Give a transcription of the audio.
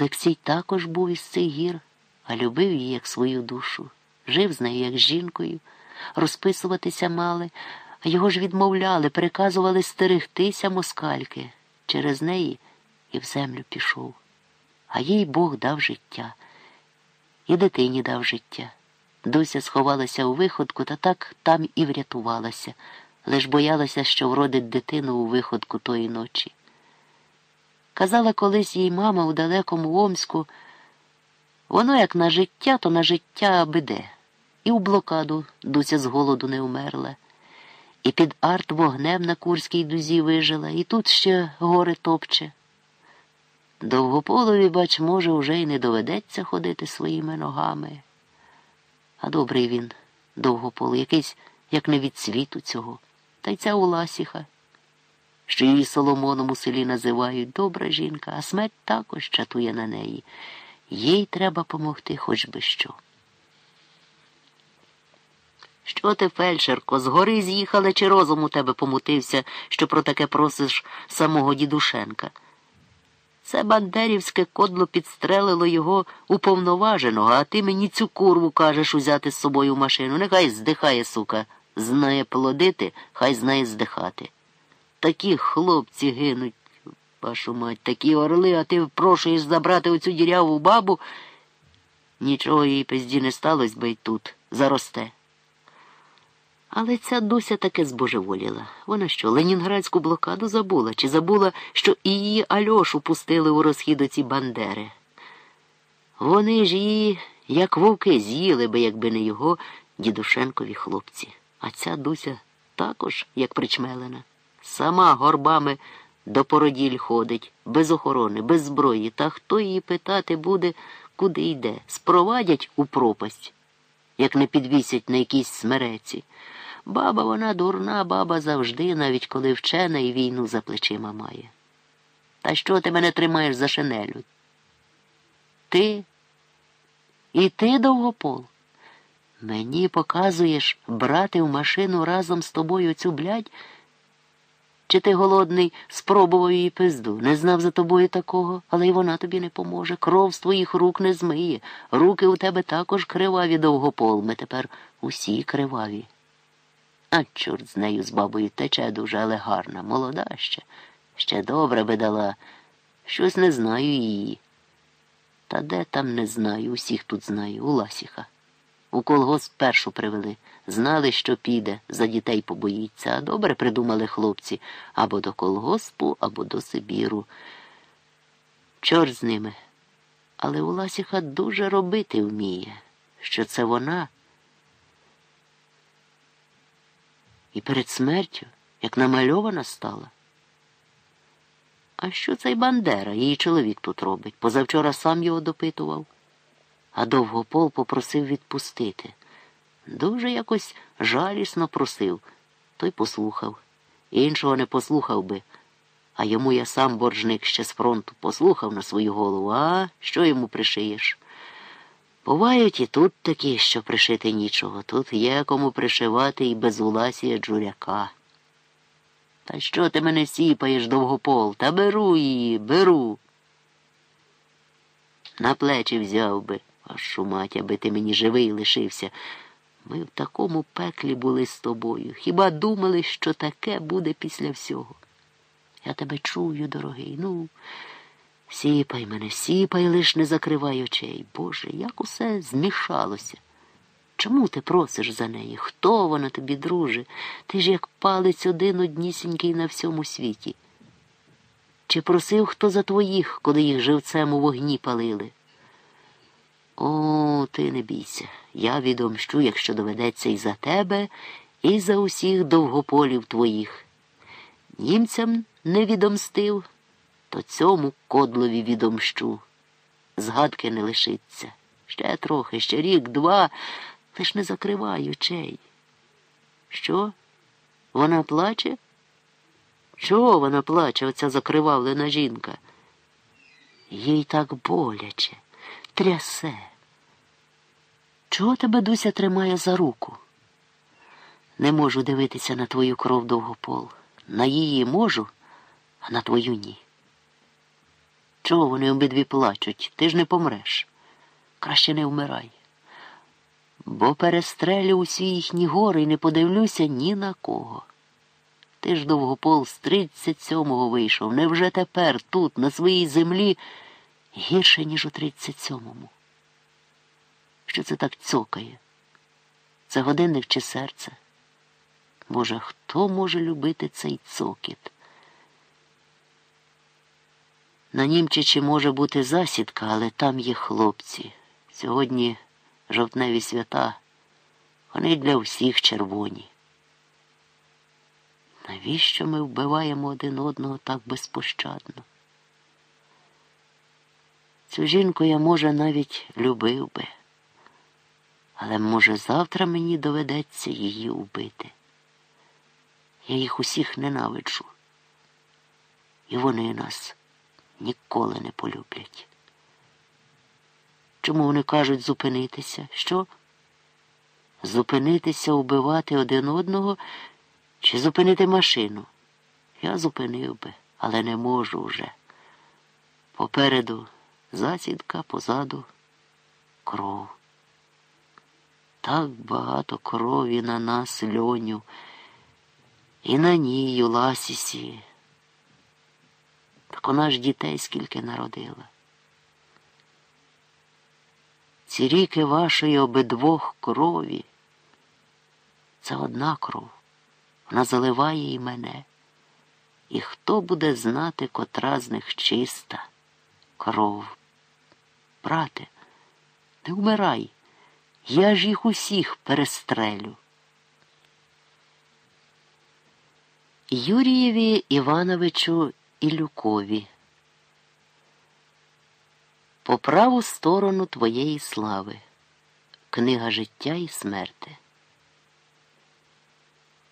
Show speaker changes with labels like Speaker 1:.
Speaker 1: Олексій також був із цих гір, а любив її як свою душу, жив з нею як жінкою, розписуватися мали, а його ж відмовляли, приказували стерегтися москальки. Через неї і в землю пішов. А їй Бог дав життя, і дитині дав життя. Дуся сховалася у виходку та так там і врятувалася, лиш боялася, що вродить дитину у виходку тої ночі. Казала колись їй мама у далекому Омську, воно як на життя, то на життя аби де. І у блокаду Дуся з голоду не вмерла, і під арт вогнем на Курській дузі вижила, і тут ще гори топче. Довгополові, бач, може, уже й не доведеться ходити своїми ногами. А добрий він, довгополий, якийсь, як не від світу цього, та й ця Уласіха що її Соломоном у селі називають добра жінка, а смерть також чатує на неї. Їй треба помогти хоч би що. Що ти, фельдшерко, з гори з'їхала чи розум у тебе помутився, що про таке просиш самого дідушенка? Це бандерівське кодло підстрелило його уповноваженого, а ти мені цю курву кажеш узяти з собою в машину. Нехай здихає, сука, знає плодити, хай знає здихати. Такі хлопці гинуть, вашу мать, такі орли, а ти прошуєш забрати оцю діряву бабу. Нічого їй пизді не сталося, бо й тут заросте. Але ця Дуся таки збожеволіла. Вона що, ленінградську блокаду забула, чи забула, що і її Альошу пустили у розхід оці бандери? Вони ж її, як вовки, з'їли би, якби не його дідушенкові хлопці. А ця Дуся також, як причмелена. Сама горбами до породіль ходить, без охорони, без зброї. Та хто її питати буде, куди йде? Спровадять у пропасть, як не підвісять на якійсь смереці. Баба вона дурна, баба завжди, навіть коли вчена і війну за плечима має. Та що ти мене тримаєш за шинелю? Ти? І ти довгопол? Мені показуєш брати в машину разом з тобою цю блядь? Чи ти голодний спробував її пизду, не знав за тобою такого, але й вона тобі не поможе. Кров з твоїх рук не змиє. Руки у тебе також криваві довгопол. Ми тепер усі криваві. А чорт з нею з бабою тече дуже, але гарна, молода ще. Ще добре би дала. Щось не знаю її. Та де там не знаю, усіх тут знаю, у Ласіха. У колгосп першу привели. Знали, що піде, за дітей побоїться, а добре придумали хлопці або до колгоспу, або до Сибіру. Чорт з ними. Але Уласіха дуже робити вміє, що це вона. І перед смертю, як намальована стала. А що цей Бандера, її чоловік тут робить? Позавчора сам його допитував, а довгопол попросив відпустити. Дуже якось жалісно просив, той послухав. Іншого не послухав би, а йому я сам боржник ще з фронту послухав на свою голову, а що йому пришиєш? Бувають і тут такі, що пришити нічого. Тут є кому пришивати і без уласія джуряка. Та що ти мене сіпаєш, довгопол? Та беру її, беру. На плечі взяв би, вашу мать, аби ти мені живий лишився. Ми в такому пеклі були з тобою. Хіба думали, що таке буде після всього? Я тебе чую, дорогий. Ну, сіпай мене, сіпай, лиш не закривай очей. Боже, як усе змішалося. Чому ти просиш за неї? Хто вона тобі, друже? Ти ж як палець один однісінький на всьому світі. Чи просив хто за твоїх, коли їх живцем у вогні палили? О, ти не бійся. Я відомщу, якщо доведеться і за тебе, і за усіх довгополів твоїх. Німцям не відомстив, то цьому кодлові відомщу. Згадки не лишиться. Ще трохи, ще рік, два, лиш не закривай очей. Що? Вона плаче? Чого вона плаче, оця закривавлена жінка? Їй так боляче, трясе. Чого тебе Дуся тримає за руку? Не можу дивитися на твою кров довгопол. На її можу, а на твою ні. Чого вони обидві плачуть? Ти ж не помреш. Краще не вмирай. Бо перестрелю усі їхні гори і не подивлюся ні на кого. Ти ж довгопол з тридцять сьомого вийшов. Невже тепер тут, на своїй землі, гірше, ніж у тридцять сьомому? Що це так цокає? Це годинник чи серце? Боже, хто може любити цей цокіт? На Німчичі може бути засідка, але там є хлопці. Сьогодні жовтневі свята, вони для всіх червоні. Навіщо ми вбиваємо один одного так безпощадно? Цю жінку я, може, навіть любив би, але, може, завтра мені доведеться її убити. Я їх усіх ненавиджу. І вони нас ніколи не полюблять. Чому вони кажуть зупинитися? Що? Зупинитися, убивати один одного чи зупинити машину? Я зупинив би, але не можу вже. Попереду засідка, позаду кров. Так багато крові на нас, льоню, і на ній, у Ласісі. Так вона ж дітей скільки народила. Ці ріки вашої обидвох крові. Це одна кров. Вона заливає і мене. І хто буде знати, котра з них чиста кров? Брате, не вмирай. Я ж їх усіх перестрелю. Юрієві Івановичу Ілюкові. По праву сторону твоєї слави. Книга життя і смерти.